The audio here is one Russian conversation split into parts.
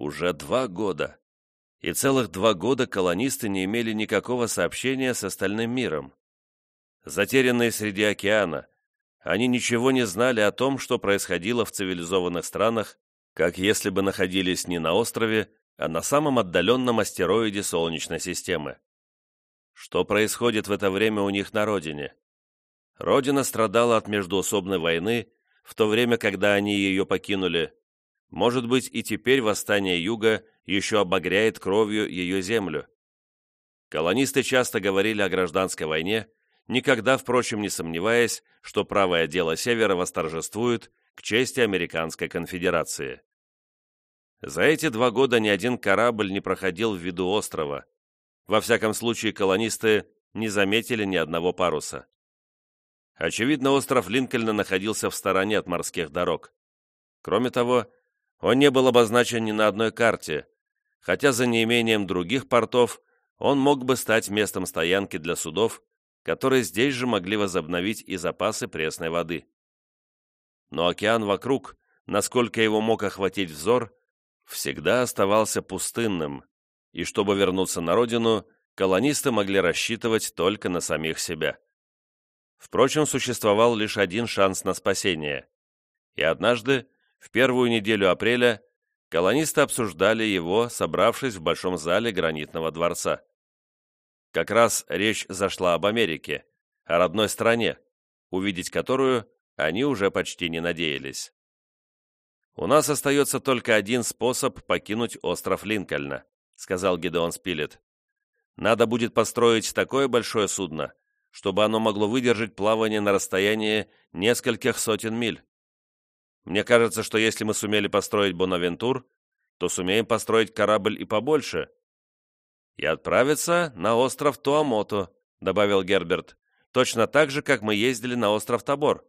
Уже два года. И целых два года колонисты не имели никакого сообщения с остальным миром. Затерянные среди океана, они ничего не знали о том, что происходило в цивилизованных странах, как если бы находились не на острове, а на самом отдаленном астероиде Солнечной системы. Что происходит в это время у них на родине? Родина страдала от междуусобной войны, в то время, когда они ее покинули. Может быть, и теперь восстание Юга еще обогряет кровью ее землю. Колонисты часто говорили о гражданской войне, никогда, впрочем, не сомневаясь, что правое дело Севера восторжествует к чести Американской конфедерации. За эти два года ни один корабль не проходил в виду острова. Во всяком случае, колонисты не заметили ни одного паруса. Очевидно, остров Линкольна находился в стороне от морских дорог. Кроме того, он не был обозначен ни на одной карте, хотя за неимением других портов он мог бы стать местом стоянки для судов, которые здесь же могли возобновить и запасы пресной воды. Но океан вокруг, насколько его мог охватить взор, всегда оставался пустынным, и чтобы вернуться на родину, колонисты могли рассчитывать только на самих себя. Впрочем, существовал лишь один шанс на спасение. И однажды, в первую неделю апреля, колонисты обсуждали его, собравшись в большом зале гранитного дворца. Как раз речь зашла об Америке, о родной стране, увидеть которую они уже почти не надеялись. «У нас остается только один способ покинуть остров Линкольна», сказал Гидеон Спилет. «Надо будет построить такое большое судно, чтобы оно могло выдержать плавание на расстоянии нескольких сотен миль. Мне кажется, что если мы сумели построить Бонавентур, то сумеем построить корабль и побольше, «И отправиться на остров Туамото», — добавил Герберт, «точно так же, как мы ездили на остров Тобор».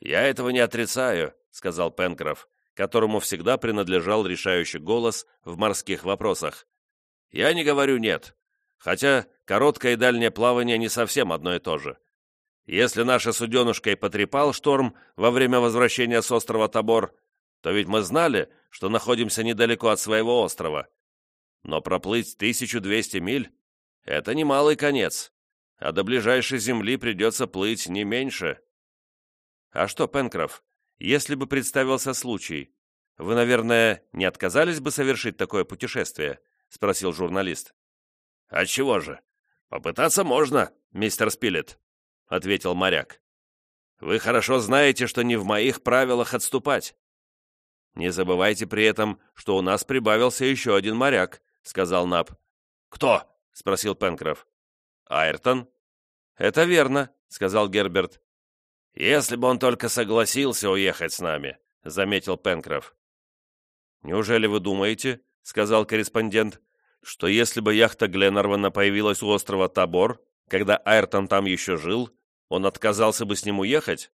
«Я этого не отрицаю», — сказал Пенкроф, которому всегда принадлежал решающий голос в морских вопросах. «Я не говорю «нет», хотя короткое и дальнее плавание не совсем одно и то же. Если наша суденушка и потрепал шторм во время возвращения с острова Тобор, то ведь мы знали, что находимся недалеко от своего острова, но проплыть 1200 миль — это немалый конец, а до ближайшей земли придется плыть не меньше. А что, Пенкроф, если бы представился случай, вы, наверное, не отказались бы совершить такое путешествие? — спросил журналист. «А чего же? Попытаться можно, мистер Спилет», — ответил моряк. «Вы хорошо знаете, что не в моих правилах отступать. Не забывайте при этом, что у нас прибавился еще один моряк, — сказал Наб. «Кто?» — спросил Пенкроф. «Айртон». «Это верно», — сказал Герберт. «Если бы он только согласился уехать с нами», — заметил Пенкроф. «Неужели вы думаете, — сказал корреспондент, — что если бы яхта Гленнервана появилась у острова Табор, когда Айртон там еще жил, он отказался бы с ним уехать?»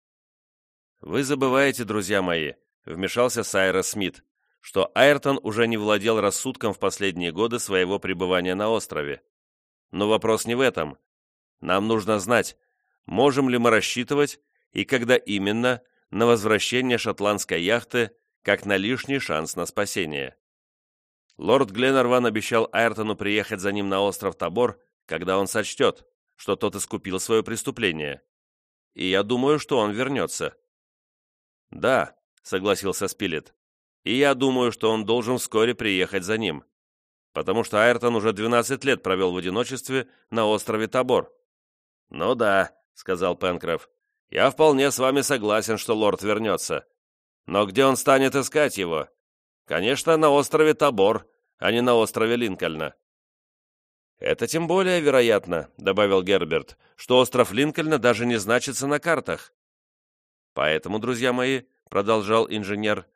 «Вы забываете, друзья мои», — вмешался Сайрос Смит, что Айртон уже не владел рассудком в последние годы своего пребывания на острове. Но вопрос не в этом. Нам нужно знать, можем ли мы рассчитывать и когда именно на возвращение шотландской яхты как на лишний шанс на спасение. Лорд Гленнерван обещал Айртону приехать за ним на остров Табор, когда он сочтет, что тот искупил свое преступление. И я думаю, что он вернется. «Да», — согласился Спилет, и я думаю, что он должен вскоре приехать за ним, потому что Айртон уже 12 лет провел в одиночестве на острове Табор». «Ну да», — сказал Пенкроф, — «я вполне с вами согласен, что лорд вернется. Но где он станет искать его? Конечно, на острове Табор, а не на острове Линкольна». «Это тем более вероятно», — добавил Герберт, «что остров Линкольна даже не значится на картах». «Поэтому, друзья мои», — продолжал инженер,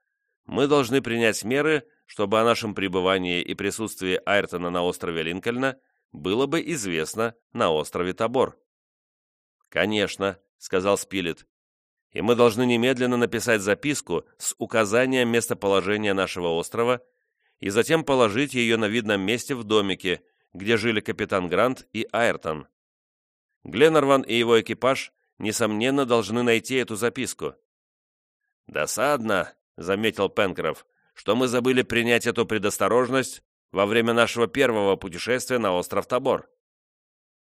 мы должны принять меры, чтобы о нашем пребывании и присутствии Айртона на острове Линкольна было бы известно на острове Табор. «Конечно», — сказал Спилет, — «и мы должны немедленно написать записку с указанием местоположения нашего острова и затем положить ее на видном месте в домике, где жили капитан Грант и Айртон. Гленнерван и его экипаж, несомненно, должны найти эту записку». «Досадно», — заметил Пенкроф, что мы забыли принять эту предосторожность во время нашего первого путешествия на остров Тобор».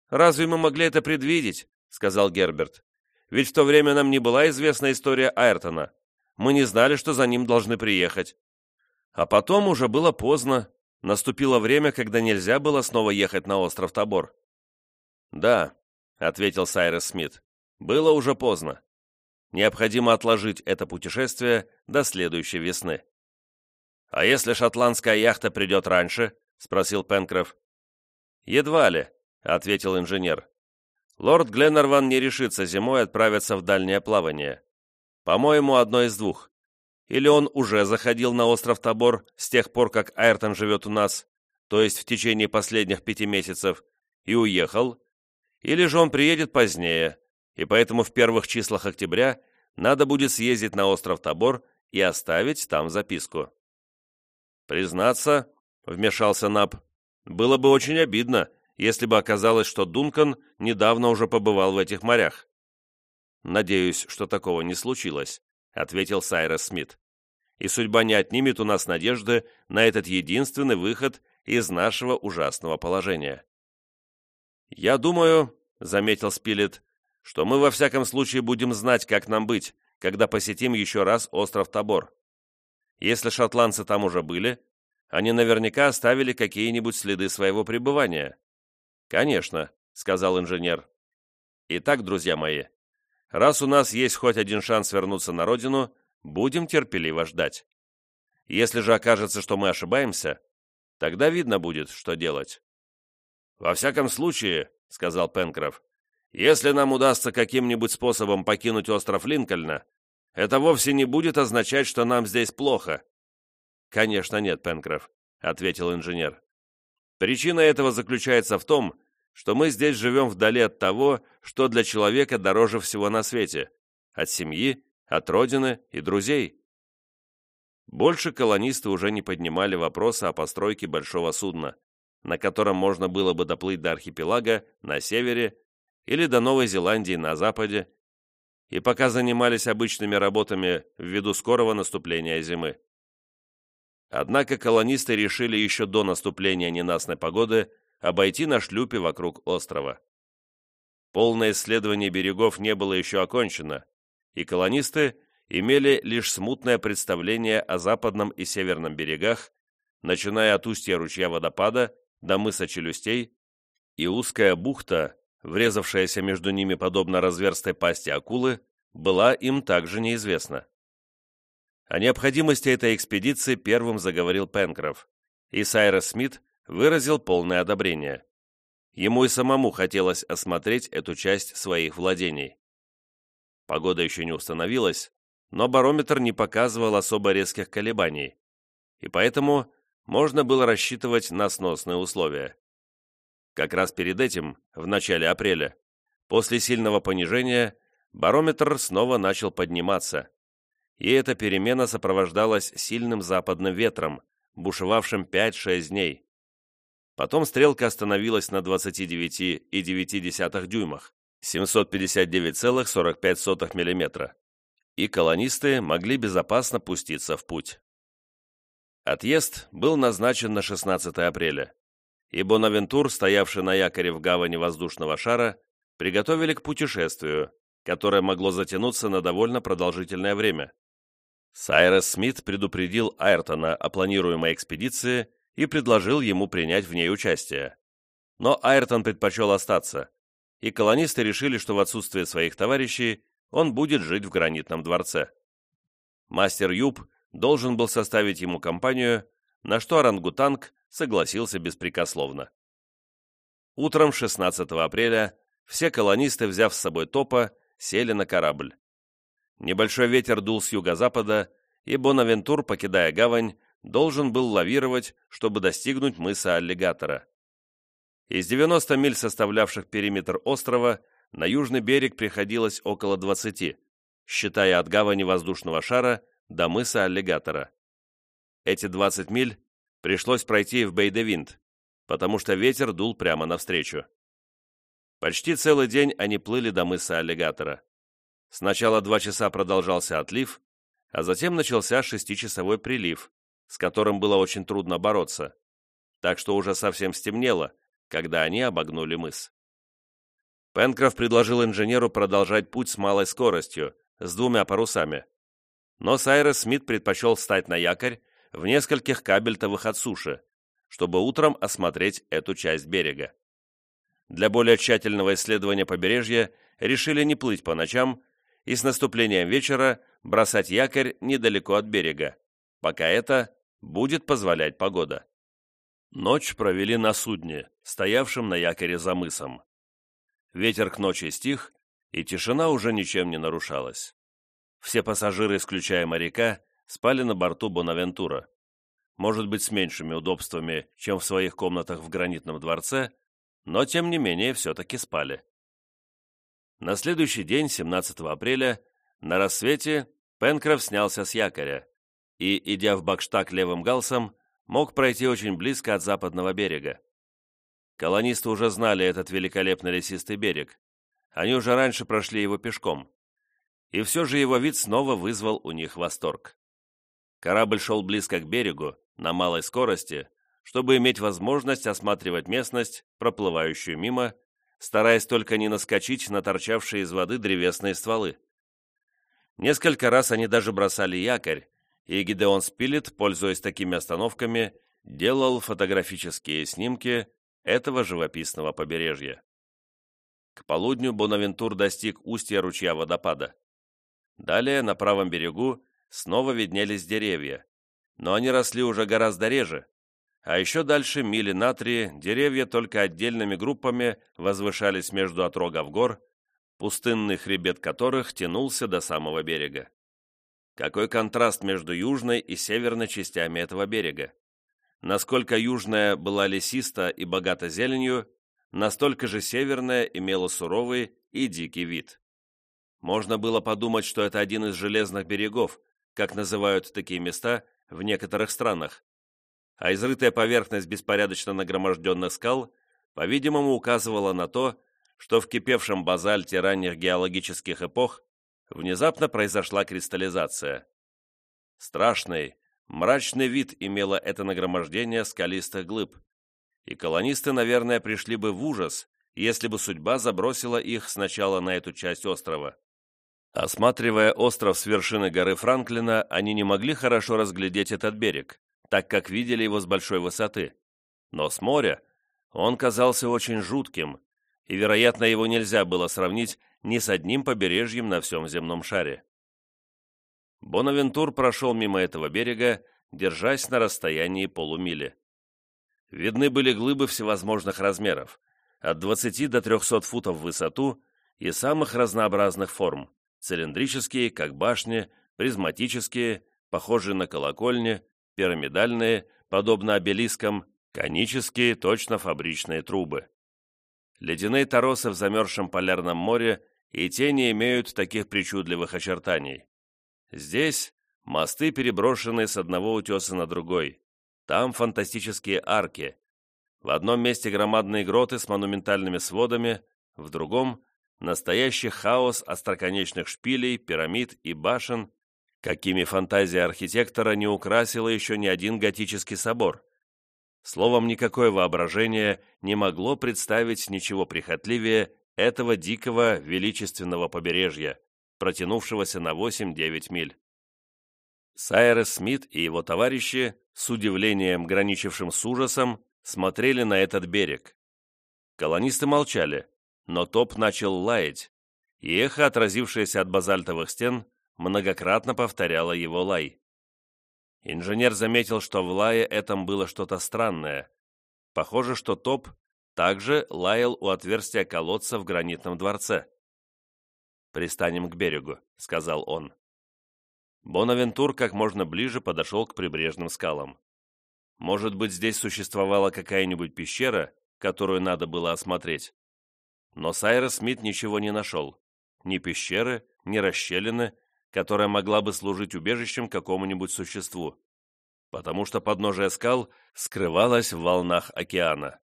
«Разве мы могли это предвидеть?» — сказал Герберт. «Ведь в то время нам не была известна история Айртона. Мы не знали, что за ним должны приехать. А потом уже было поздно. Наступило время, когда нельзя было снова ехать на остров Тобор». «Да», — ответил Сайрес Смит, — «было уже поздно. Необходимо отложить это путешествие до следующей весны». «А если шотландская яхта придет раньше?» — спросил Пенкроф. «Едва ли», — ответил инженер. «Лорд Гленнерван не решится зимой отправиться в дальнее плавание. По-моему, одно из двух. Или он уже заходил на остров Тобор с тех пор, как Айртон живет у нас, то есть в течение последних пяти месяцев, и уехал, или же он приедет позднее, и поэтому в первых числах октября надо будет съездить на остров Тобор и оставить там записку. «Признаться», — вмешался Наб, — «было бы очень обидно, если бы оказалось, что Дункан недавно уже побывал в этих морях». «Надеюсь, что такого не случилось», — ответил Сайрес Смит. «И судьба не отнимет у нас надежды на этот единственный выход из нашего ужасного положения». «Я думаю», — заметил Спилет, — «что мы во всяком случае будем знать, как нам быть, когда посетим еще раз остров Тобор. Если шотландцы там уже были, они наверняка оставили какие-нибудь следы своего пребывания». «Конечно», — сказал инженер. «Итак, друзья мои, раз у нас есть хоть один шанс вернуться на родину, будем терпеливо ждать. Если же окажется, что мы ошибаемся, тогда видно будет, что делать». «Во всяком случае», — сказал Пенкроф, «если нам удастся каким-нибудь способом покинуть остров Линкольна, это вовсе не будет означать, что нам здесь плохо». «Конечно нет, Пенкроф», — ответил инженер. «Причина этого заключается в том, что мы здесь живем вдали от того, что для человека дороже всего на свете — от семьи, от родины и друзей». Больше колонисты уже не поднимали вопроса о постройке большого судна на котором можно было бы доплыть до архипелага на севере или до Новой Зеландии на западе, и пока занимались обычными работами ввиду скорого наступления зимы. Однако колонисты решили еще до наступления ненастной погоды обойти на шлюпе вокруг острова. Полное исследование берегов не было еще окончено, и колонисты имели лишь смутное представление о западном и северном берегах, начиная от устья ручья водопада до мыса челюстей, и узкая бухта, врезавшаяся между ними подобно разверстой пасти акулы, была им также неизвестна. О необходимости этой экспедиции первым заговорил Пенкроф, и Сайрес Смит выразил полное одобрение. Ему и самому хотелось осмотреть эту часть своих владений. Погода еще не установилась, но барометр не показывал особо резких колебаний, и поэтому можно было рассчитывать на сносные условия. Как раз перед этим, в начале апреля, после сильного понижения, барометр снова начал подниматься, и эта перемена сопровождалась сильным западным ветром, бушевавшим 5-6 дней. Потом стрелка остановилась на 29,9 дюймах, 759,45 мм, и колонисты могли безопасно пуститься в путь. Отъезд был назначен на 16 апреля, и Бонавентур, стоявший на якоре в гавани воздушного шара, приготовили к путешествию, которое могло затянуться на довольно продолжительное время. Сайрес Смит предупредил Айртона о планируемой экспедиции и предложил ему принять в ней участие. Но Айртон предпочел остаться, и колонисты решили, что в отсутствие своих товарищей он будет жить в гранитном дворце. Мастер Юб должен был составить ему компанию, на что орангутанг согласился беспрекословно. Утром 16 апреля все колонисты, взяв с собой топа, сели на корабль. Небольшой ветер дул с юго-запада, и Бонавентур, покидая гавань, должен был лавировать, чтобы достигнуть мыса Аллигатора. Из 90 миль, составлявших периметр острова, на южный берег приходилось около 20, считая от гавани воздушного шара до мыса Аллигатора. Эти 20 миль пришлось пройти в Бейдевинт, потому что ветер дул прямо навстречу. Почти целый день они плыли до мыса Аллигатора. Сначала два часа продолжался отлив, а затем начался шестичасовой прилив, с которым было очень трудно бороться, так что уже совсем стемнело, когда они обогнули мыс. Пенкроф предложил инженеру продолжать путь с малой скоростью, с двумя парусами. Но Сайрес Смит предпочел встать на якорь в нескольких кабельтовых от суши, чтобы утром осмотреть эту часть берега. Для более тщательного исследования побережья решили не плыть по ночам и с наступлением вечера бросать якорь недалеко от берега, пока это будет позволять погода. Ночь провели на судне, стоявшем на якоре за мысом. Ветер к ночи стих, и тишина уже ничем не нарушалась. Все пассажиры, исключая моряка, спали на борту Бонавентура. Может быть, с меньшими удобствами, чем в своих комнатах в гранитном дворце, но, тем не менее, все-таки спали. На следующий день, 17 апреля, на рассвете Пенкроф снялся с якоря и, идя в Бакштаг левым галсом, мог пройти очень близко от западного берега. Колонисты уже знали этот великолепный лесистый берег. Они уже раньше прошли его пешком. И все же его вид снова вызвал у них восторг. Корабль шел близко к берегу, на малой скорости, чтобы иметь возможность осматривать местность, проплывающую мимо, стараясь только не наскочить на торчавшие из воды древесные стволы. Несколько раз они даже бросали якорь, и Гидеон Спилет, пользуясь такими остановками, делал фотографические снимки этого живописного побережья. К полудню Бонавентур достиг устья ручья водопада. Далее, на правом берегу, снова виднелись деревья, но они росли уже гораздо реже, а еще дальше, мили на три, деревья только отдельными группами возвышались между отрогов гор, пустынный хребет которых тянулся до самого берега. Какой контраст между южной и северной частями этого берега. Насколько южная была лесиста и богата зеленью, настолько же северная имела суровый и дикий вид. Можно было подумать, что это один из железных берегов, как называют такие места в некоторых странах, а изрытая поверхность беспорядочно нагроможденных скал, по-видимому, указывала на то, что в кипевшем базальте ранних геологических эпох внезапно произошла кристаллизация. Страшный, мрачный вид имело это нагромождение скалистых глыб, и колонисты, наверное, пришли бы в ужас, если бы судьба забросила их сначала на эту часть острова. Осматривая остров с вершины горы Франклина, они не могли хорошо разглядеть этот берег, так как видели его с большой высоты. Но с моря он казался очень жутким, и, вероятно, его нельзя было сравнить ни с одним побережьем на всем земном шаре. Бонавентур прошел мимо этого берега, держась на расстоянии полумили. Видны были глыбы всевозможных размеров, от 20 до 300 футов в высоту и самых разнообразных форм, цилиндрические, как башни, призматические, похожие на колокольни, пирамидальные, подобно обелискам, конические, точно фабричные трубы. Ледяные торосы в замерзшем полярном море и те не имеют таких причудливых очертаний. Здесь мосты, переброшенные с одного утеса на другой. Там фантастические арки. В одном месте громадные гроты с монументальными сводами, в другом – настоящий хаос остроконечных шпилей, пирамид и башен, какими фантазия архитектора не украсила еще ни один готический собор. Словом, никакое воображение не могло представить ничего прихотливее этого дикого величественного побережья, протянувшегося на 8-9 миль. Сайрес Смит и его товарищи, с удивлением, граничившим с ужасом, смотрели на этот берег. Колонисты молчали, но топ начал лаять, и эхо, отразившееся от базальтовых стен, многократно повторяла его лай. Инженер заметил, что в лае этом было что-то странное. Похоже, что топ также лаял у отверстия колодца в гранитном дворце. «Пристанем к берегу», — сказал он. Бонавентур как можно ближе подошел к прибрежным скалам. Может быть, здесь существовала какая-нибудь пещера, которую надо было осмотреть. Но Сайрос Смит ничего не нашел. Ни пещеры, ни расщелины, которая могла бы служить убежищем какому-нибудь существу, потому что подножие скал скрывалось в волнах океана.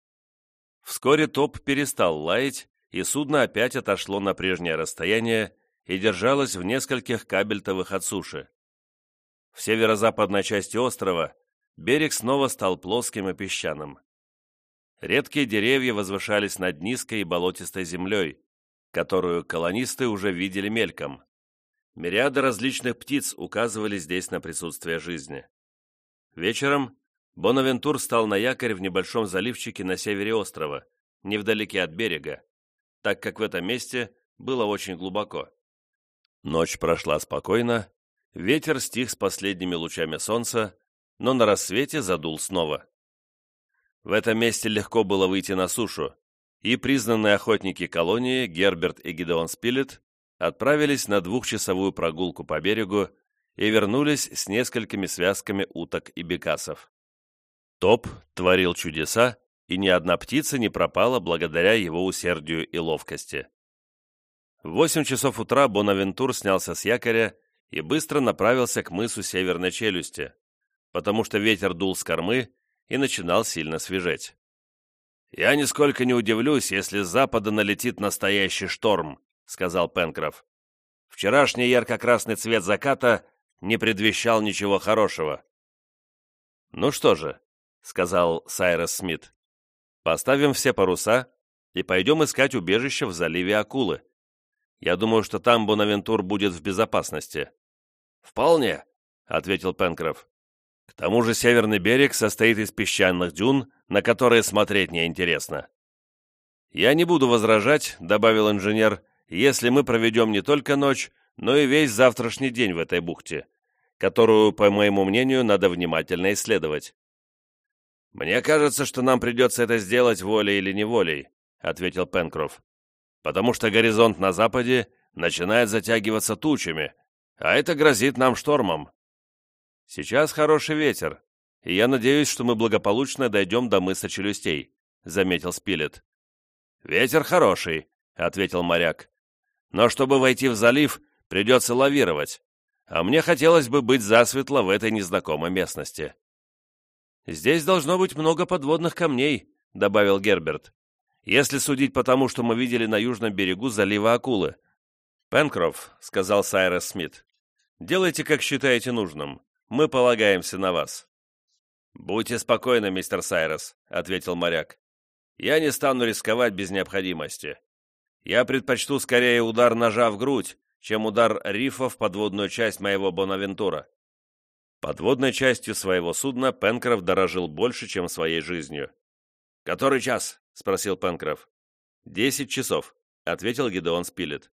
Вскоре топ перестал лаять, и судно опять отошло на прежнее расстояние и держалось в нескольких кабельтовых от суши. В северо-западной части острова берег снова стал плоским и песчаным. Редкие деревья возвышались над низкой и болотистой землей, которую колонисты уже видели мельком. Мириады различных птиц указывали здесь на присутствие жизни. Вечером Бонавентур стал на якорь в небольшом заливчике на севере острова, невдалеке от берега, так как в этом месте было очень глубоко. Ночь прошла спокойно, ветер стих с последними лучами солнца, но на рассвете задул снова. В этом месте легко было выйти на сушу, и признанные охотники колонии Герберт и Гидеон Спилет отправились на двухчасовую прогулку по берегу и вернулись с несколькими связками уток и бекасов. Топ творил чудеса, и ни одна птица не пропала благодаря его усердию и ловкости. В восемь часов утра Бонавентур снялся с якоря и быстро направился к мысу Северной Челюсти, потому что ветер дул с кормы и начинал сильно свежеть. «Я нисколько не удивлюсь, если с запада налетит настоящий шторм», — сказал Пенкроф. «Вчерашний ярко-красный цвет заката не предвещал ничего хорошего». «Ну что же», — сказал Сайрос Смит, — «поставим все паруса и пойдем искать убежище в заливе Акулы. Я думаю, что там Бонавентур будет в безопасности». «Вполне», — ответил Пенкроф. «К тому же северный берег состоит из песчаных дюн, на которые смотреть неинтересно». «Я не буду возражать», — добавил инженер, «если мы проведем не только ночь, но и весь завтрашний день в этой бухте, которую, по моему мнению, надо внимательно исследовать». «Мне кажется, что нам придется это сделать волей или неволей», — ответил Пенкроф потому что горизонт на западе начинает затягиваться тучами, а это грозит нам штормом. Сейчас хороший ветер, и я надеюсь, что мы благополучно дойдем до мыса Челюстей», — заметил Спилет. «Ветер хороший», — ответил моряк. «Но чтобы войти в залив, придется лавировать, а мне хотелось бы быть засветло в этой незнакомой местности». «Здесь должно быть много подводных камней», — добавил Герберт если судить по тому, что мы видели на южном берегу залива Акулы. «Пенкроф», — сказал Сайрес Смит, — «делайте, как считаете нужным. Мы полагаемся на вас». «Будьте спокойны, мистер Сайрес», — ответил моряк. «Я не стану рисковать без необходимости. Я предпочту скорее удар ножа в грудь, чем удар рифа в подводную часть моего Бонавентура». Подводной частью своего судна Пенкроф дорожил больше, чем своей жизнью. «Который час?» — спросил Пенкроф. «Десять часов», — ответил Гидеон Спилет.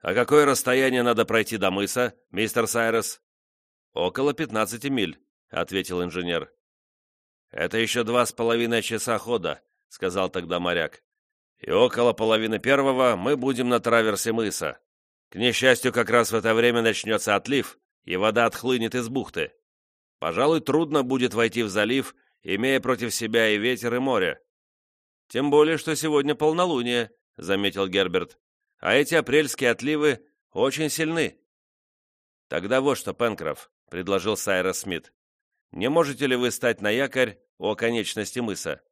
«А какое расстояние надо пройти до мыса, мистер Сайрес?» «Около пятнадцати миль», — ответил инженер. «Это еще два с половиной часа хода», — сказал тогда моряк. «И около половины первого мы будем на траверсе мыса. К несчастью, как раз в это время начнется отлив, и вода отхлынет из бухты. Пожалуй, трудно будет войти в залив, имея против себя и ветер, и море. «Тем более, что сегодня полнолуние», — заметил Герберт. «А эти апрельские отливы очень сильны». «Тогда вот что, Пенкроф», — предложил Сайрос Смит. «Не можете ли вы стать на якорь у оконечности мыса?»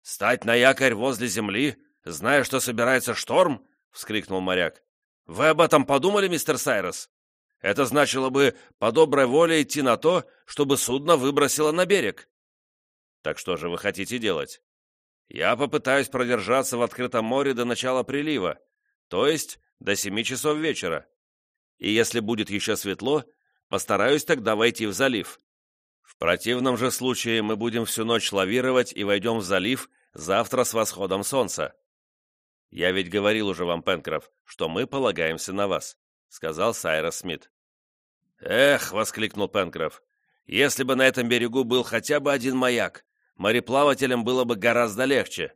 «Стать на якорь возле земли, зная, что собирается шторм?» — вскрикнул моряк. «Вы об этом подумали, мистер Сайрос? Это значило бы по доброй воле идти на то, чтобы судно выбросило на берег». «Так что же вы хотите делать?» Я попытаюсь продержаться в открытом море до начала прилива, то есть до семи часов вечера. И если будет еще светло, постараюсь тогда войти в залив. В противном же случае мы будем всю ночь лавировать и войдем в залив завтра с восходом солнца. Я ведь говорил уже вам, Пенкроф, что мы полагаемся на вас, сказал Сайрос Смит. Эх, воскликнул Пенкроф, если бы на этом берегу был хотя бы один маяк, мореплавателям было бы гораздо легче».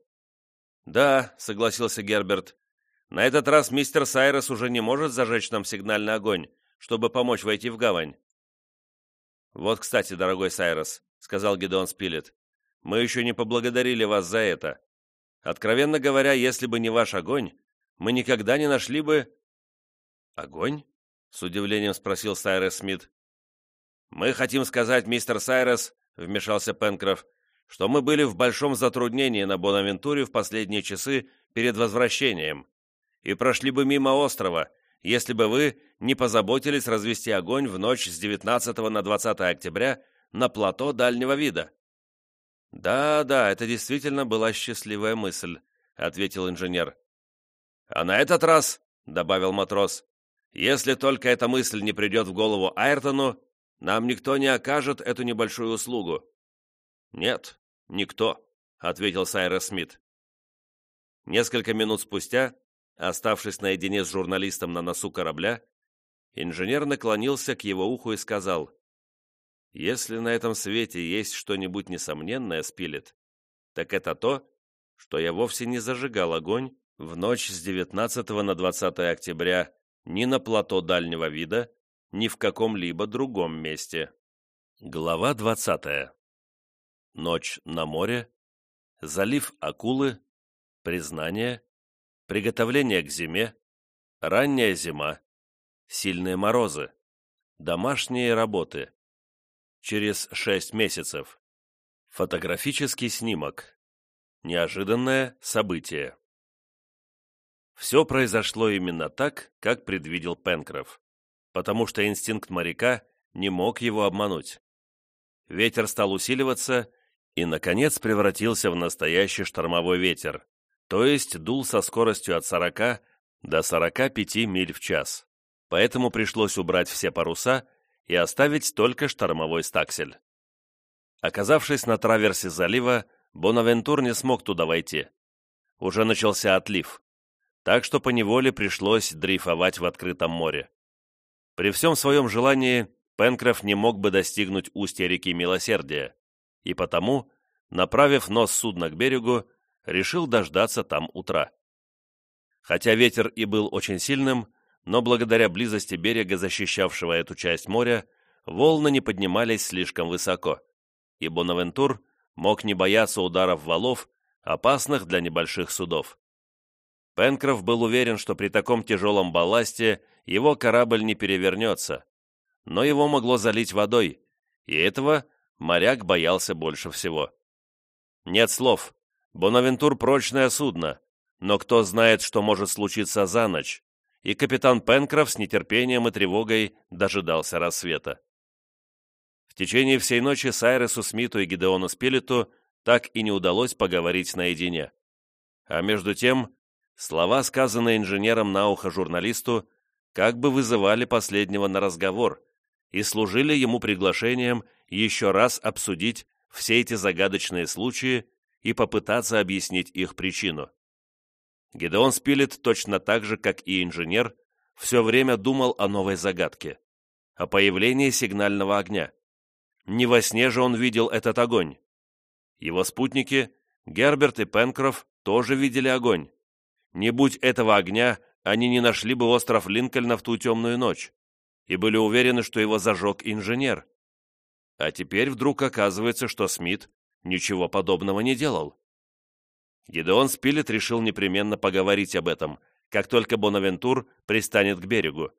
«Да», — согласился Герберт, — «на этот раз мистер Сайрес уже не может зажечь нам сигнальный огонь, чтобы помочь войти в гавань». «Вот, кстати, дорогой Сайрес», — сказал Гедеон Спилет, — «мы еще не поблагодарили вас за это. Откровенно говоря, если бы не ваш огонь, мы никогда не нашли бы...» «Огонь?» — с удивлением спросил Сайрес Смит. «Мы хотим сказать, мистер Сайрес», — вмешался Пенкроф, что мы были в большом затруднении на Бонавентуре в последние часы перед возвращением и прошли бы мимо острова, если бы вы не позаботились развести огонь в ночь с 19 на 20 октября на плато дальнего вида». «Да, да, это действительно была счастливая мысль», — ответил инженер. «А на этот раз», — добавил матрос, — «если только эта мысль не придет в голову Айртону, нам никто не окажет эту небольшую услугу». «Нет, никто», — ответил Сайрес Смит. Несколько минут спустя, оставшись наедине с журналистом на носу корабля, инженер наклонился к его уху и сказал, «Если на этом свете есть что-нибудь несомненное, Спилет, так это то, что я вовсе не зажигал огонь в ночь с 19 на 20 октября ни на плато дальнего вида, ни в каком-либо другом месте. Глава 20. Ночь на море, залив акулы, признание, приготовление к зиме, ранняя зима, сильные морозы, домашние работы. Через шесть месяцев. Фотографический снимок. Неожиданное событие. Все произошло именно так, как предвидел Пенкроф, потому что инстинкт моряка не мог его обмануть. Ветер стал усиливаться и, наконец, превратился в настоящий штормовой ветер, то есть дул со скоростью от 40 до 45 миль в час. Поэтому пришлось убрать все паруса и оставить только штормовой стаксель. Оказавшись на траверсе залива, Бонавентур не смог туда войти. Уже начался отлив, так что поневоле пришлось дрейфовать в открытом море. При всем своем желании Пенкроф не мог бы достигнуть устья реки Милосердия, и потому, направив нос судна к берегу, решил дождаться там утра. Хотя ветер и был очень сильным, но благодаря близости берега, защищавшего эту часть моря, волны не поднимались слишком высоко, и Бонавентур мог не бояться ударов валов, опасных для небольших судов. Пенкроф был уверен, что при таком тяжелом балласте его корабль не перевернется, но его могло залить водой, и этого моряк боялся больше всего. Нет слов, Бонавентур – прочное судно, но кто знает, что может случиться за ночь, и капитан Пенкроф с нетерпением и тревогой дожидался рассвета. В течение всей ночи Сайресу Смиту и Гидеону Спилету так и не удалось поговорить наедине. А между тем, слова, сказанные инженером на ухо журналисту, как бы вызывали последнего на разговор и служили ему приглашением еще раз обсудить все эти загадочные случаи, и попытаться объяснить их причину. Гедеон Спилет точно так же, как и инженер, все время думал о новой загадке, о появлении сигнального огня. Не во сне же он видел этот огонь. Его спутники, Герберт и Пенкроф, тоже видели огонь. Не будь этого огня, они не нашли бы остров Линкольна в ту темную ночь и были уверены, что его зажег инженер. А теперь вдруг оказывается, что Смит ничего подобного не делал. Гидеон Спилет решил непременно поговорить об этом, как только Бонавентур пристанет к берегу,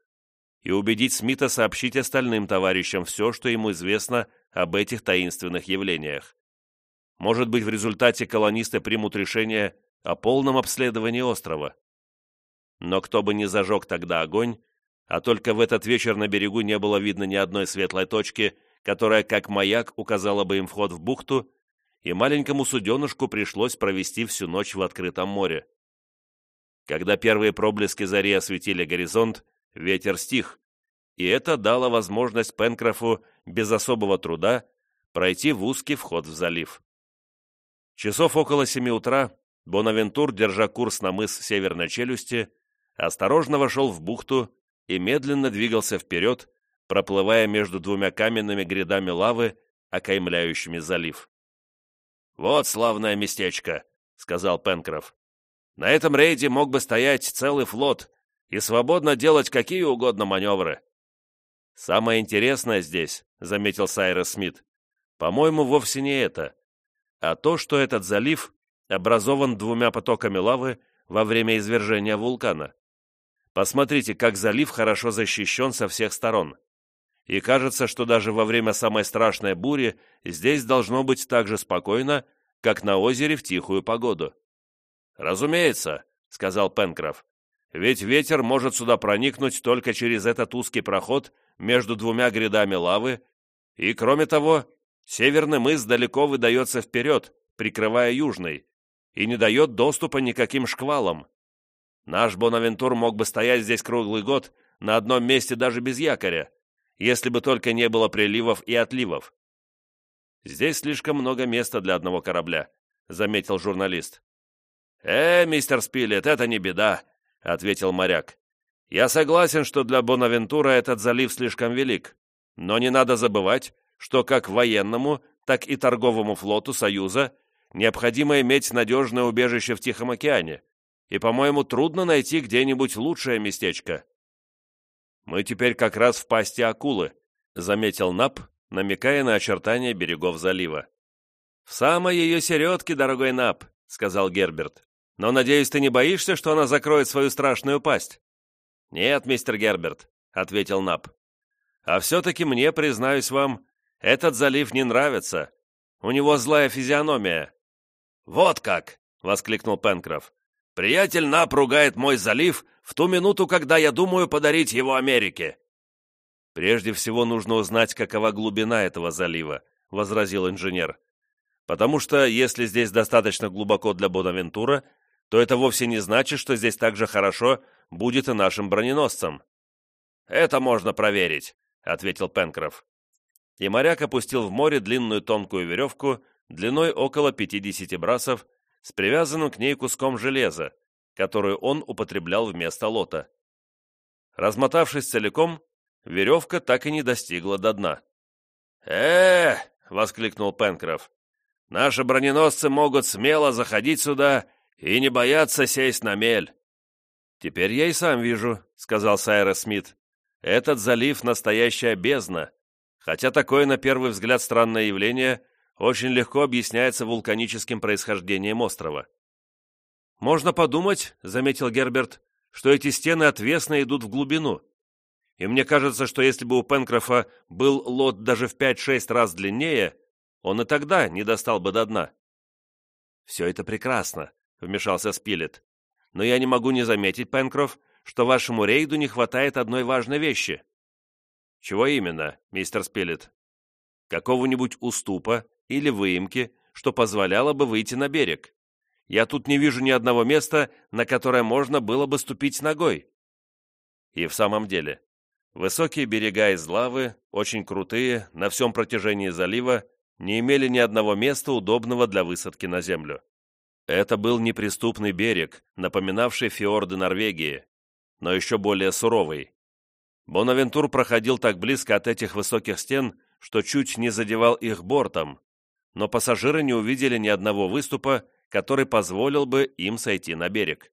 и убедить Смита сообщить остальным товарищам все, что ему известно об этих таинственных явлениях. Может быть, в результате колонисты примут решение о полном обследовании острова. Но кто бы ни зажег тогда огонь, а только в этот вечер на берегу не было видно ни одной светлой точки, которая, как маяк, указала бы им вход в бухту, и маленькому суденышку пришлось провести всю ночь в открытом море. Когда первые проблески зари осветили горизонт, ветер стих, и это дало возможность Пенкрофу без особого труда пройти в узкий вход в залив. Часов около семи утра Бонавентур, держа курс на мыс Северной Челюсти, осторожно вошел в бухту и медленно двигался вперед, проплывая между двумя каменными грядами лавы, окаймляющими залив. «Вот славное местечко», — сказал Пенкроф. «На этом рейде мог бы стоять целый флот и свободно делать какие угодно маневры». «Самое интересное здесь», — заметил Сайрес Смит, — «по-моему, вовсе не это, а то, что этот залив образован двумя потоками лавы во время извержения вулкана. Посмотрите, как залив хорошо защищен со всех сторон и кажется, что даже во время самой страшной бури здесь должно быть так же спокойно, как на озере в тихую погоду. «Разумеется», — сказал Пенкроф, «ведь ветер может сюда проникнуть только через этот узкий проход между двумя грядами лавы, и, кроме того, Северный мыс далеко выдается вперед, прикрывая южный, и не дает доступа никаким шквалам. Наш Бонавентур мог бы стоять здесь круглый год на одном месте даже без якоря, если бы только не было приливов и отливов. «Здесь слишком много места для одного корабля», — заметил журналист. «Э, мистер Спилет, это не беда», — ответил моряк. «Я согласен, что для Бонавентура этот залив слишком велик, но не надо забывать, что как военному, так и торговому флоту Союза необходимо иметь надежное убежище в Тихом океане, и, по-моему, трудно найти где-нибудь лучшее местечко». «Мы теперь как раз в пасти акулы», — заметил Нап, намекая на очертания берегов залива. «В самой ее середке, дорогой Нап», — сказал Герберт. «Но, надеюсь, ты не боишься, что она закроет свою страшную пасть?» «Нет, мистер Герберт», — ответил Нап. «А все-таки мне, признаюсь вам, этот залив не нравится. У него злая физиономия». «Вот как!» — воскликнул Пенкроф. «Приятель Нап ругает мой залив в ту минуту, когда я думаю подарить его Америке. «Прежде всего нужно узнать, какова глубина этого залива», — возразил инженер. «Потому что, если здесь достаточно глубоко для Бонавентура, то это вовсе не значит, что здесь так же хорошо будет и нашим броненосцам». «Это можно проверить», — ответил Пенкроф. И моряк опустил в море длинную тонкую веревку длиной около 50 брасов с привязанным к ней куском железа, которую он употреблял вместо лота. Размотавшись целиком, веревка так и не достигла до дна. э воскликнул Пенкроф. «Наши броненосцы могут смело заходить сюда и не бояться сесть на мель». «Теперь я и сам вижу», — сказал Сайрес Смит. «Этот залив — настоящая бездна, хотя такое, на первый взгляд, странное явление очень легко объясняется вулканическим происхождением острова». «Можно подумать», — заметил Герберт, «что эти стены отвесно идут в глубину и мне кажется, что если бы у Пенкрофа был лот даже в 5-6 раз длиннее, он и тогда не достал бы до дна. «Все это прекрасно», — вмешался Спилет. «Но я не могу не заметить, Пенкроф, что вашему рейду не хватает одной важной вещи». «Чего именно, мистер Спилет?» «Какого-нибудь уступа или выемки, что позволяло бы выйти на берег. Я тут не вижу ни одного места, на которое можно было бы ступить ногой». И в самом деле, Высокие берега из лавы, очень крутые, на всем протяжении залива, не имели ни одного места, удобного для высадки на землю. Это был неприступный берег, напоминавший фьорды Норвегии, но еще более суровый. Бонавентур проходил так близко от этих высоких стен, что чуть не задевал их бортом, но пассажиры не увидели ни одного выступа, который позволил бы им сойти на берег.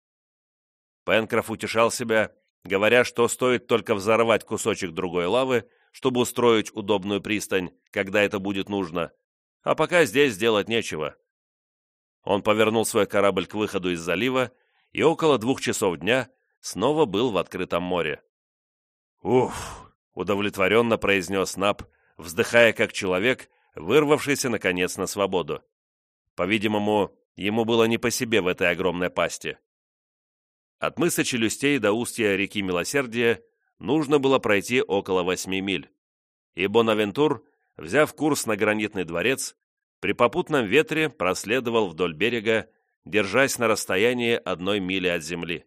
Пенкроф утешал себя, говоря, что стоит только взорвать кусочек другой лавы, чтобы устроить удобную пристань, когда это будет нужно, а пока здесь делать нечего. Он повернул свой корабль к выходу из залива и около двух часов дня снова был в открытом море. «Уф!» — удовлетворенно произнес Нап, вздыхая как человек, вырвавшийся, наконец, на свободу. По-видимому, ему было не по себе в этой огромной пасти. От мыса Челюстей до устья реки Милосердия нужно было пройти около восьми миль, и Бонавентур, взяв курс на гранитный дворец, при попутном ветре проследовал вдоль берега, держась на расстоянии одной мили от земли.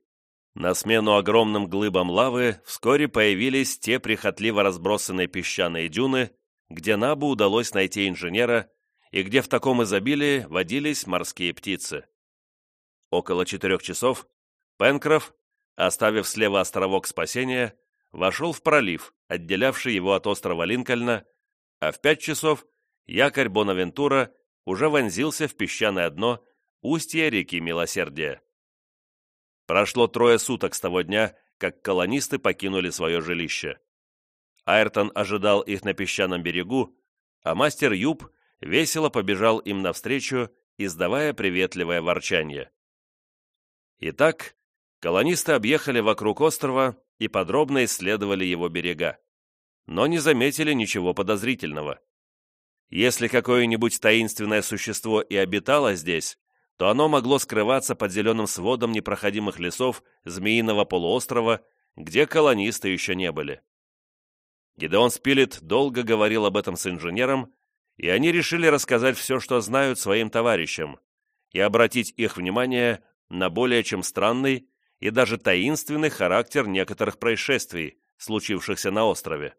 На смену огромным глыбам лавы вскоре появились те прихотливо разбросанные песчаные дюны, где Набу удалось найти инженера и где в таком изобилии водились морские птицы. Около четырех часов Пенкроф, оставив слева островок спасения, вошел в пролив, отделявший его от острова Линкольна, а в пять часов якорь Бонавентура уже вонзился в песчаное дно устья реки Милосердия. Прошло трое суток с того дня, как колонисты покинули свое жилище. Айртон ожидал их на песчаном берегу, а мастер Юб весело побежал им навстречу, издавая приветливое ворчание. Итак, Колонисты объехали вокруг острова и подробно исследовали его берега, но не заметили ничего подозрительного. Если какое-нибудь таинственное существо и обитало здесь, то оно могло скрываться под зеленым сводом непроходимых лесов Змеиного полуострова, где колонисты еще не были. Гидеон Спилет долго говорил об этом с инженером, и они решили рассказать все, что знают своим товарищам, и обратить их внимание на более чем странный и даже таинственный характер некоторых происшествий, случившихся на острове.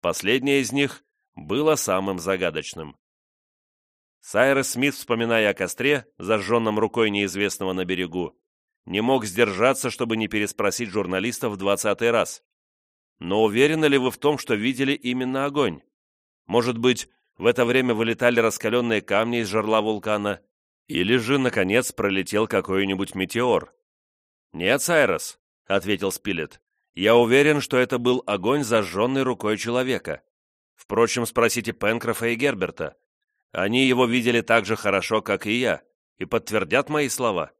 Последнее из них было самым загадочным. Сайрес Смит, вспоминая о костре, зажженном рукой неизвестного на берегу, не мог сдержаться, чтобы не переспросить журналистов в двадцатый раз. Но уверены ли вы в том, что видели именно огонь? Может быть, в это время вылетали раскаленные камни из жерла вулкана? Или же, наконец, пролетел какой-нибудь метеор? «Нет, Сайрос», — ответил Спилет. «Я уверен, что это был огонь, зажженный рукой человека. Впрочем, спросите Пенкрофа и Герберта. Они его видели так же хорошо, как и я, и подтвердят мои слова».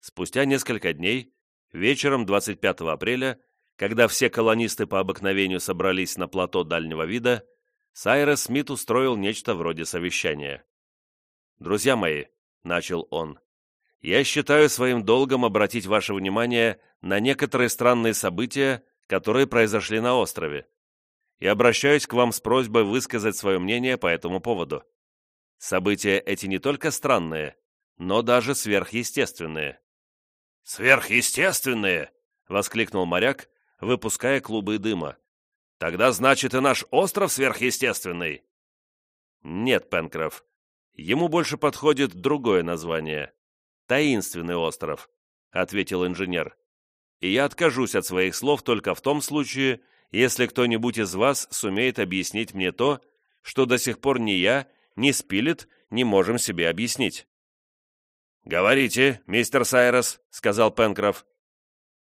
Спустя несколько дней, вечером 25 апреля, когда все колонисты по обыкновению собрались на плато дальнего вида, Сайрес Смит устроил нечто вроде совещания. «Друзья мои», — начал он, — «я считаю своим долгом обратить ваше внимание на некоторые странные события, которые произошли на острове, и обращаюсь к вам с просьбой высказать свое мнение по этому поводу. События эти не только странные, но даже сверхъестественные». «Сверхъестественные!» — воскликнул моряк, выпуская клубы дыма. «Тогда, значит, и наш остров сверхъестественный?» «Нет, Пенкроф, ему больше подходит другое название. Таинственный остров», — ответил инженер. «И я откажусь от своих слов только в том случае, если кто-нибудь из вас сумеет объяснить мне то, что до сих пор ни я, ни Спилет не можем себе объяснить». «Говорите, мистер Сайрос», — сказал Пенкроф.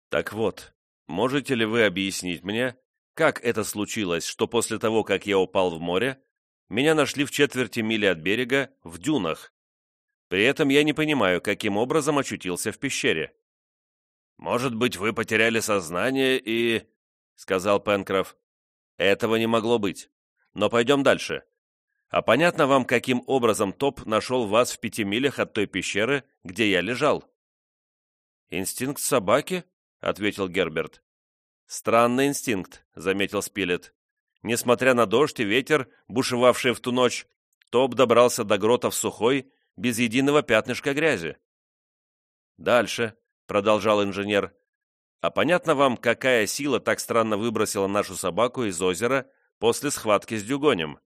«Так вот, можете ли вы объяснить мне, как это случилось, что после того, как я упал в море, меня нашли в четверти мили от берега, в дюнах? При этом я не понимаю, каким образом очутился в пещере. «Может быть, вы потеряли сознание и...» — сказал Пенкроф. «Этого не могло быть. Но пойдем дальше. А понятно вам, каким образом Топ нашел вас в пяти милях от той пещеры, где я лежал?» «Инстинкт собаки?» — ответил Герберт. «Странный инстинкт», — заметил Спилет. Несмотря на дождь и ветер, бушевавшие в ту ночь, Топ добрался до гротов сухой, без единого пятнышка грязи. «Дальше», — продолжал инженер, — «а понятно вам, какая сила так странно выбросила нашу собаку из озера после схватки с дюгонем?»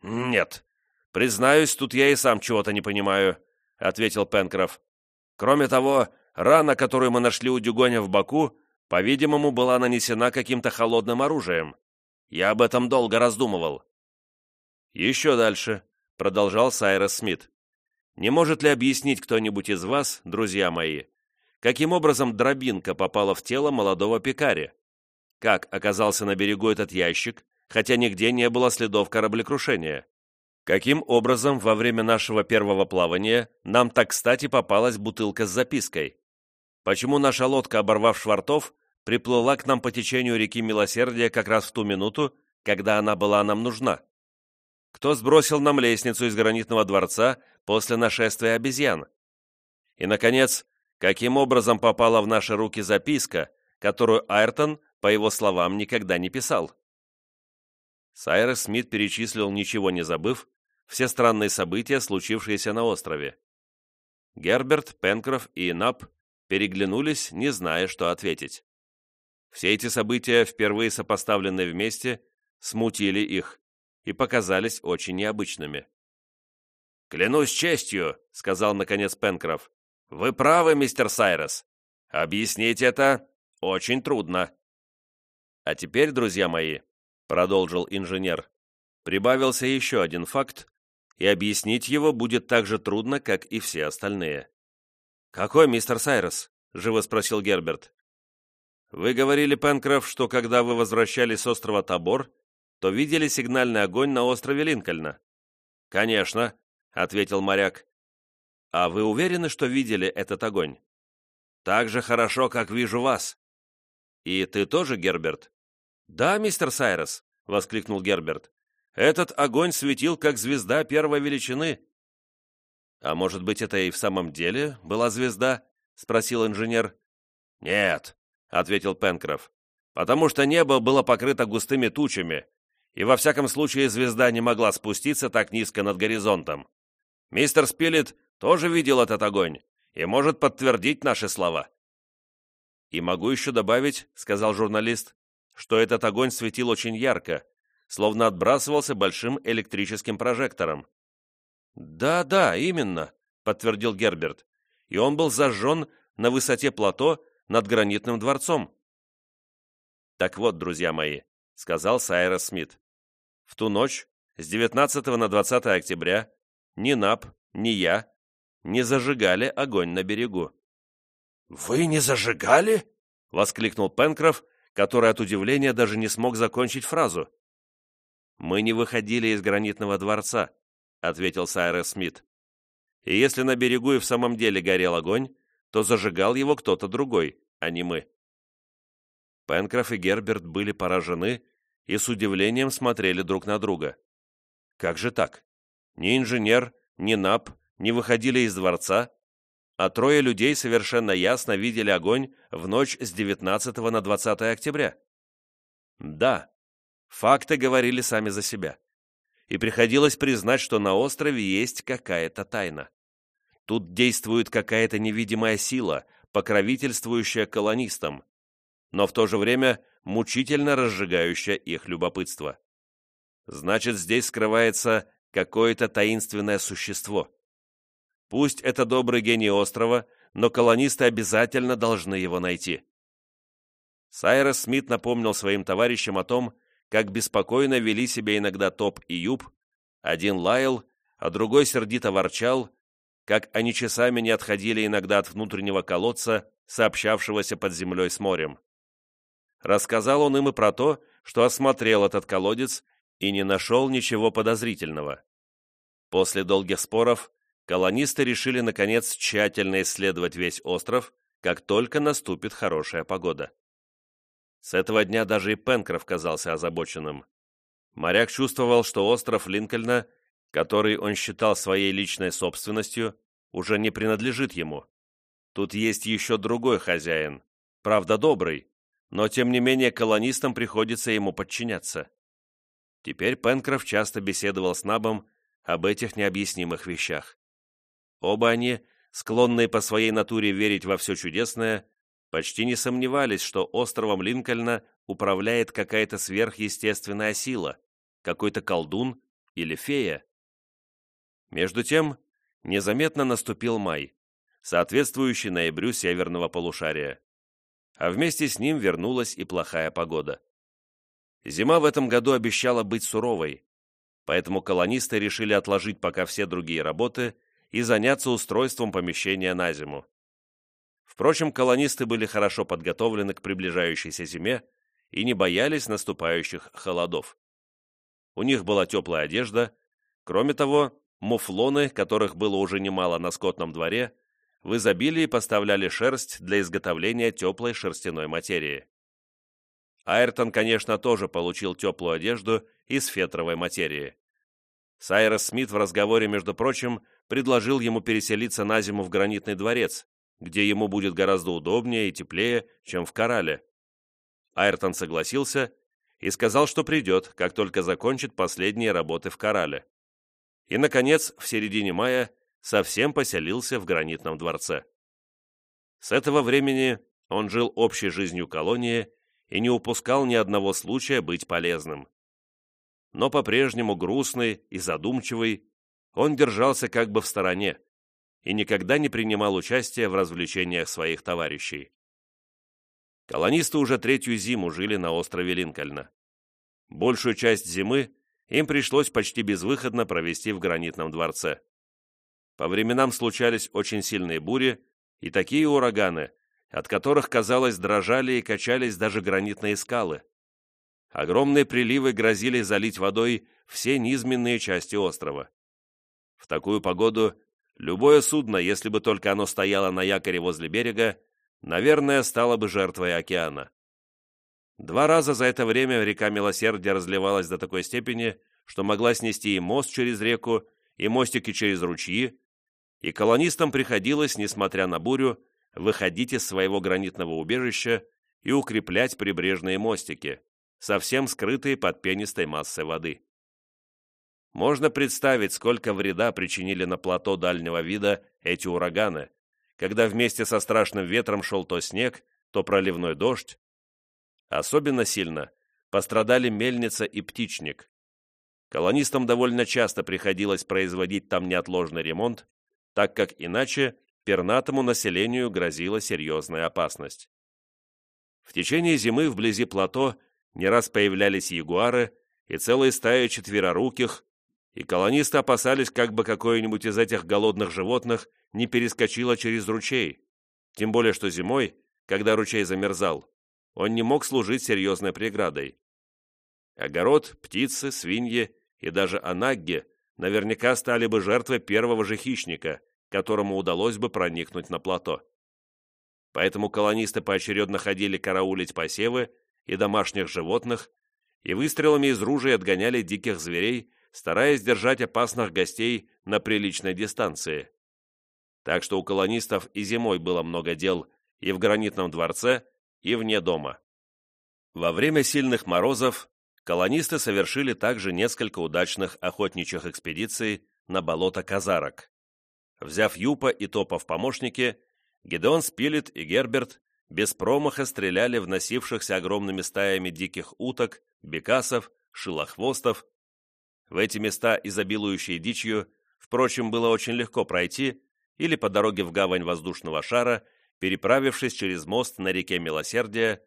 «Нет. Признаюсь, тут я и сам чего-то не понимаю», — ответил Пенкроф. «Кроме того, рана, которую мы нашли у дюгоня в боку, по-видимому, была нанесена каким-то холодным оружием. Я об этом долго раздумывал. «Еще дальше», — продолжал Сайрос Смит. «Не может ли объяснить кто-нибудь из вас, друзья мои, каким образом дробинка попала в тело молодого пекаря? Как оказался на берегу этот ящик, хотя нигде не было следов кораблекрушения? Каким образом во время нашего первого плавания нам так кстати попалась бутылка с запиской? Почему наша лодка, оборвав швартов, приплыла к нам по течению реки Милосердия как раз в ту минуту, когда она была нам нужна? Кто сбросил нам лестницу из гранитного дворца после нашествия обезьян? И, наконец, каким образом попала в наши руки записка, которую Айртон, по его словам, никогда не писал? Сайрес Смит перечислил, ничего не забыв, все странные события, случившиеся на острове. Герберт, Пенкроф и Нап переглянулись, не зная, что ответить. Все эти события, впервые сопоставленные вместе, смутили их и показались очень необычными. «Клянусь честью», — сказал наконец Пенкроф, — «вы правы, мистер Сайрес. Объяснить это очень трудно». «А теперь, друзья мои», — продолжил инженер, — прибавился еще один факт, и объяснить его будет так же трудно, как и все остальные. «Какой, мистер Сайрес?» — живо спросил Герберт. Вы говорили, Пенкроф, что когда вы возвращались с острова Табор, то видели сигнальный огонь на острове Линкольна. Конечно, ответил моряк. А вы уверены, что видели этот огонь? Так же хорошо, как вижу вас. И ты тоже, Герберт? Да, мистер Сайрос, воскликнул Герберт. Этот огонь светил, как звезда первой величины. А может быть, это и в самом деле была звезда? спросил инженер. Нет, — ответил Пенкроф, «потому что небо было покрыто густыми тучами, и во всяком случае звезда не могла спуститься так низко над горизонтом. Мистер Спилет тоже видел этот огонь и может подтвердить наши слова. «И могу еще добавить, — сказал журналист, — что этот огонь светил очень ярко, словно отбрасывался большим электрическим прожектором». «Да, да, именно», — подтвердил Герберт, «и он был зажжен на высоте плато над гранитным дворцом». «Так вот, друзья мои», — сказал Сайрос Смит, «в ту ночь, с 19 на 20 октября, ни НАП, ни я не зажигали огонь на берегу». «Вы не зажигали?» — воскликнул Пенкроф, который от удивления даже не смог закончить фразу. «Мы не выходили из гранитного дворца», — ответил Сайрес Смит. «И если на берегу и в самом деле горел огонь, то зажигал его кто-то другой, а не мы». Пенкроф и Герберт были поражены и с удивлением смотрели друг на друга. «Как же так? Ни инженер, ни НАП не выходили из дворца, а трое людей совершенно ясно видели огонь в ночь с 19 на 20 октября. Да, факты говорили сами за себя. И приходилось признать, что на острове есть какая-то тайна. Тут действует какая-то невидимая сила, покровительствующая колонистам, но в то же время мучительно разжигающая их любопытство. Значит, здесь скрывается какое-то таинственное существо. Пусть это добрый гений острова, но колонисты обязательно должны его найти. Сайрос Смит напомнил своим товарищам о том, как беспокойно вели себя иногда Топ и Юб, один лаял, а другой сердито ворчал, как они часами не отходили иногда от внутреннего колодца, сообщавшегося под землей с морем. Рассказал он им и про то, что осмотрел этот колодец и не нашел ничего подозрительного. После долгих споров колонисты решили, наконец, тщательно исследовать весь остров, как только наступит хорошая погода. С этого дня даже и Пенкроф казался озабоченным. Моряк чувствовал, что остров Линкольна, который он считал своей личной собственностью, уже не принадлежит ему. Тут есть еще другой хозяин, правда добрый, но тем не менее колонистам приходится ему подчиняться. Теперь Пенкроф часто беседовал с Набом об этих необъяснимых вещах. Оба они, склонные по своей натуре верить во все чудесное, почти не сомневались, что островом Линкольна управляет какая-то сверхъестественная сила, какой-то колдун или фея. Между тем, незаметно наступил май, соответствующий ноябрю северного полушария. А вместе с ним вернулась и плохая погода. Зима в этом году обещала быть суровой, поэтому колонисты решили отложить пока все другие работы и заняться устройством помещения на зиму. Впрочем, колонисты были хорошо подготовлены к приближающейся зиме и не боялись наступающих холодов. У них была теплая одежда, кроме того, муфлоны, которых было уже немало на скотном дворе, в изобилии поставляли шерсть для изготовления теплой шерстяной материи. Айртон, конечно, тоже получил теплую одежду из фетровой материи. Сайрос Смит в разговоре, между прочим, предложил ему переселиться на зиму в гранитный дворец, где ему будет гораздо удобнее и теплее, чем в Корале. Айртон согласился и сказал, что придет, как только закончит последние работы в Корале. И, наконец, в середине мая совсем поселился в гранитном дворце. С этого времени он жил общей жизнью колонии и не упускал ни одного случая быть полезным. Но по-прежнему грустный и задумчивый, он держался как бы в стороне и никогда не принимал участия в развлечениях своих товарищей. Колонисты уже третью зиму жили на острове Линкольна. Большую часть зимы им пришлось почти безвыходно провести в гранитном дворце. По временам случались очень сильные бури и такие ураганы, от которых, казалось, дрожали и качались даже гранитные скалы. Огромные приливы грозили залить водой все низменные части острова. В такую погоду любое судно, если бы только оно стояло на якоре возле берега, наверное, стало бы жертвой океана. Два раза за это время река Милосердия разливалась до такой степени, что могла снести и мост через реку, и мостики через ручьи, и колонистам приходилось, несмотря на бурю, выходить из своего гранитного убежища и укреплять прибрежные мостики, совсем скрытые под пенистой массой воды. Можно представить, сколько вреда причинили на плато дальнего вида эти ураганы, когда вместе со страшным ветром шел то снег, то проливной дождь. Особенно сильно пострадали мельница и птичник. Колонистам довольно часто приходилось производить там неотложный ремонт, так как иначе пернатому населению грозила серьезная опасность. В течение зимы вблизи плато не раз появлялись ягуары и целые стаи четвероруких, и колонисты опасались, как бы какое-нибудь из этих голодных животных не перескочило через ручей, тем более что зимой, когда ручей замерзал, он не мог служить серьезной преградой. Огород, птицы, свиньи и даже анагги наверняка стали бы жертвой первого же хищника, которому удалось бы проникнуть на плато. Поэтому колонисты поочередно ходили караулить посевы и домашних животных, и выстрелами из ружей отгоняли диких зверей, стараясь держать опасных гостей на приличной дистанции. Так что у колонистов и зимой было много дел и в гранитном дворце, и вне дома. Во время сильных морозов колонисты совершили также несколько удачных охотничьих экспедиций на болото Казарок. Взяв Юпа и Топа в помощники, Гедеон Спилет и Герберт без промаха стреляли в носившихся огромными стаями диких уток, бекасов, шилохвостов, в эти места, изобилующие дичью, впрочем, было очень легко пройти или по дороге в гавань воздушного шара, переправившись через мост на реке Милосердия,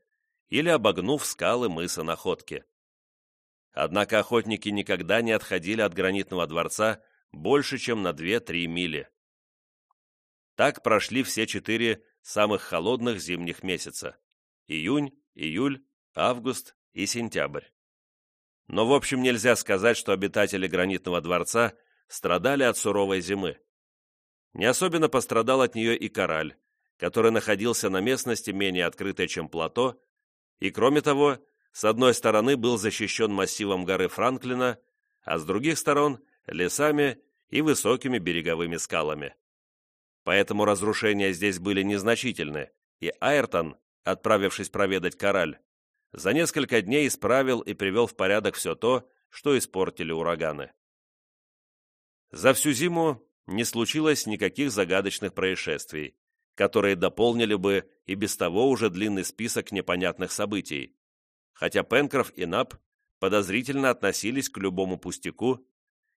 или обогнув скалы мыса Находки. Однако охотники никогда не отходили от гранитного дворца больше, чем на 2-3 мили. Так прошли все четыре самых холодных зимних месяца – июнь, июль, август и сентябрь. Но в общем нельзя сказать, что обитатели гранитного дворца страдали от суровой зимы. Не особенно пострадал от нее и кораль, который находился на местности менее открытой, чем плато, и, кроме того, с одной стороны был защищен массивом горы Франклина, а с других сторон – лесами и высокими береговыми скалами. Поэтому разрушения здесь были незначительны, и Айртон, отправившись проведать кораль, за несколько дней исправил и привел в порядок все то, что испортили ураганы. За всю зиму не случилось никаких загадочных происшествий, которые дополнили бы и без того уже длинный список непонятных событий, хотя Пенкроф и Нап подозрительно относились к любому пустяку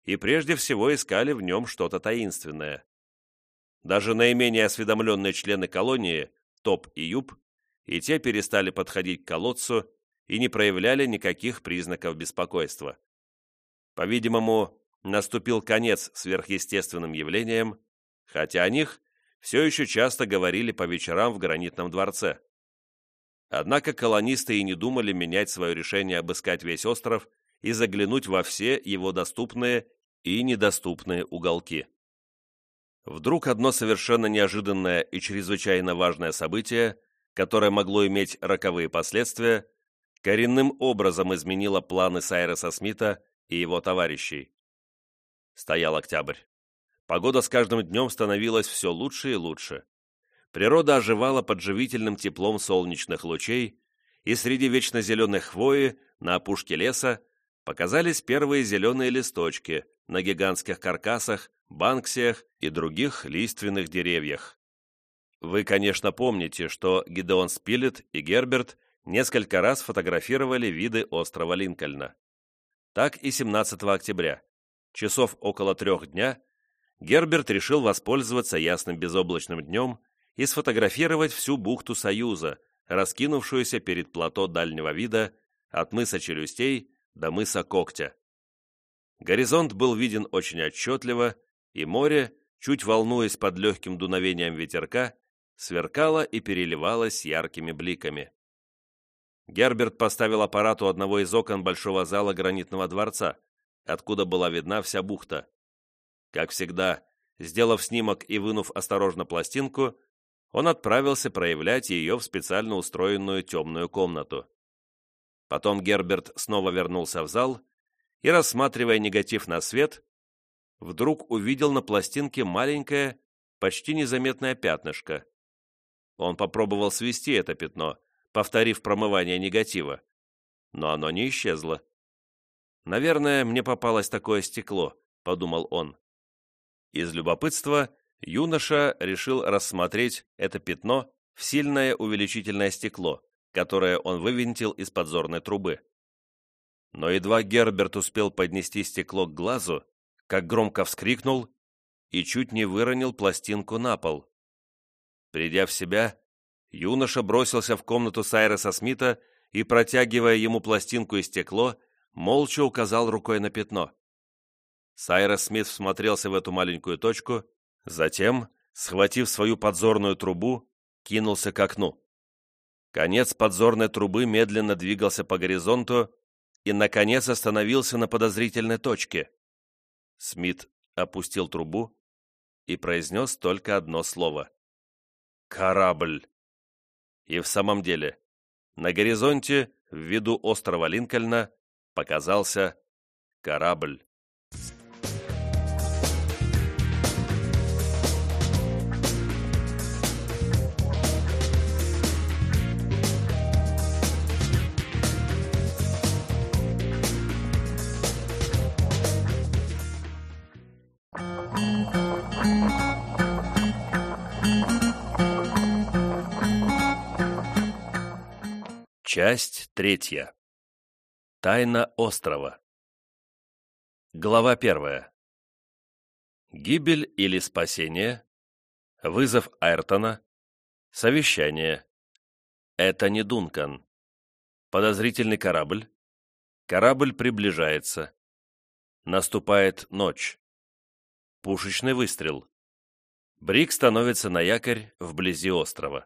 и прежде всего искали в нем что-то таинственное. Даже наименее осведомленные члены колонии, Топ и Юб, и те перестали подходить к колодцу и не проявляли никаких признаков беспокойства. По-видимому, наступил конец сверхъестественным явлениям, хотя о них все еще часто говорили по вечерам в гранитном дворце. Однако колонисты и не думали менять свое решение обыскать весь остров и заглянуть во все его доступные и недоступные уголки. Вдруг одно совершенно неожиданное и чрезвычайно важное событие которое могло иметь роковые последствия, коренным образом изменило планы Сайреса Смита и его товарищей. Стоял октябрь. Погода с каждым днем становилась все лучше и лучше. Природа оживала под живительным теплом солнечных лучей, и среди вечно зеленой хвои на опушке леса показались первые зеленые листочки на гигантских каркасах, банксиях и других лиственных деревьях. Вы, конечно, помните, что Гидеон Спилет и Герберт несколько раз фотографировали виды острова Линкольна. Так и 17 октября, часов около трех дня, Герберт решил воспользоваться ясным безоблачным днем и сфотографировать всю бухту Союза, раскинувшуюся перед плато дальнего вида от мыса Челюстей до мыса Когтя. Горизонт был виден очень отчетливо, и море, чуть волнуясь под легким дуновением ветерка, сверкала и переливалась яркими бликами. Герберт поставил аппарат у одного из окон большого зала гранитного дворца, откуда была видна вся бухта. Как всегда, сделав снимок и вынув осторожно пластинку, он отправился проявлять ее в специально устроенную темную комнату. Потом Герберт снова вернулся в зал и, рассматривая негатив на свет, вдруг увидел на пластинке маленькое, почти незаметное пятнышко. Он попробовал свести это пятно, повторив промывание негатива. но оно не исчезло. «Наверное, мне попалось такое стекло», — подумал он. Из любопытства юноша решил рассмотреть это пятно в сильное увеличительное стекло, которое он вывинтил из подзорной трубы. Но едва Герберт успел поднести стекло к глазу, как громко вскрикнул и чуть не выронил пластинку на пол. Придя в себя, юноша бросился в комнату Сайреса Смита и, протягивая ему пластинку и стекло, молча указал рукой на пятно. Сайрес Смит всмотрелся в эту маленькую точку, затем, схватив свою подзорную трубу, кинулся к окну. Конец подзорной трубы медленно двигался по горизонту и, наконец, остановился на подозрительной точке. Смит опустил трубу и произнес только одно слово. «Корабль!» И в самом деле, на горизонте, в виду острова Линкольна, показался корабль. Часть третья. Тайна острова. Глава первая. Гибель или спасение. Вызов Айртона. Совещание. Это не Дункан. Подозрительный корабль. Корабль приближается. Наступает ночь. Пушечный выстрел. Брик становится на якорь вблизи острова.